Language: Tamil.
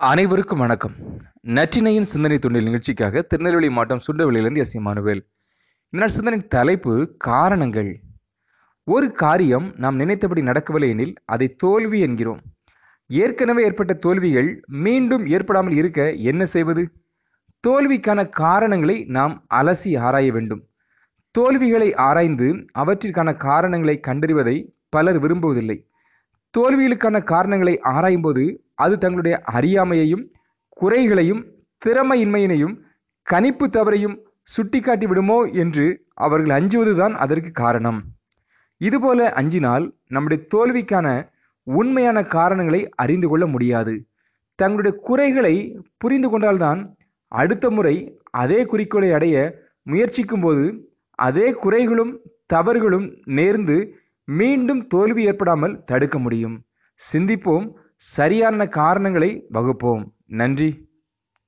அனைவருக்கும் வணக்கம். நற்றினையின் சிந்தனை தொண்டில் நிகழ்ச்சிக்காக திருநெல்வேலி மாவட்டம் சுண்டவெளியிலிருந்து எஸ். இமானுவேல் இதனால் சிந்தனை தலைப்பு காரணங்கள். ஒரு காரியம் நாம் நினைத்தபடி நடக்கவில்லை எனில் அதை தோல்வி என்கிறோம். ஏற்கனவே ஏற்பட்ட தோல்விகள் மீண்டும் ஏற்படாமல் இருக்க என்ன செய்வது? தோல்விக்கான காரணங்களை நாம் அலசி ஆராய வேண்டும். தோல்விகளை ஆராய்ந்து அவற்றிற்கான காரணங்களை கண்டறிவதை பலர் விரும்புவதில்லை. தோல்விகளுக்கான காரணங்களை ஆராயும்போது அது தங்களுடைய அறியாமையையும் குறைகளையும் திறமையின்மையினையும் கணிப்பு தவறையும் சுட்டிக்காட்டி விடுமோ என்று அவர்கள் அஞ்சுவதுதான் அதற்கு காரணம். இதுபோல அஞ்சினால் நம்முடைய தோல்விக்கான உண்மையான காரணங்களை அறிந்து கொள்ள முடியாது. தங்களுடைய குறைகளை புரிந்து கொண்டால்தான் அடுத்த முறை அதே குறிக்கோளை அடைய முயற்சிக்கும்போது அதே குறைகளும் தவறுகளும் நேர்ந்து மீண்டும் தோல்வி ஏற்படாமல் தடுக்க முடியும். சிந்திப்போம் சரியான காரணங்களை வகுப்போம். நன்றி.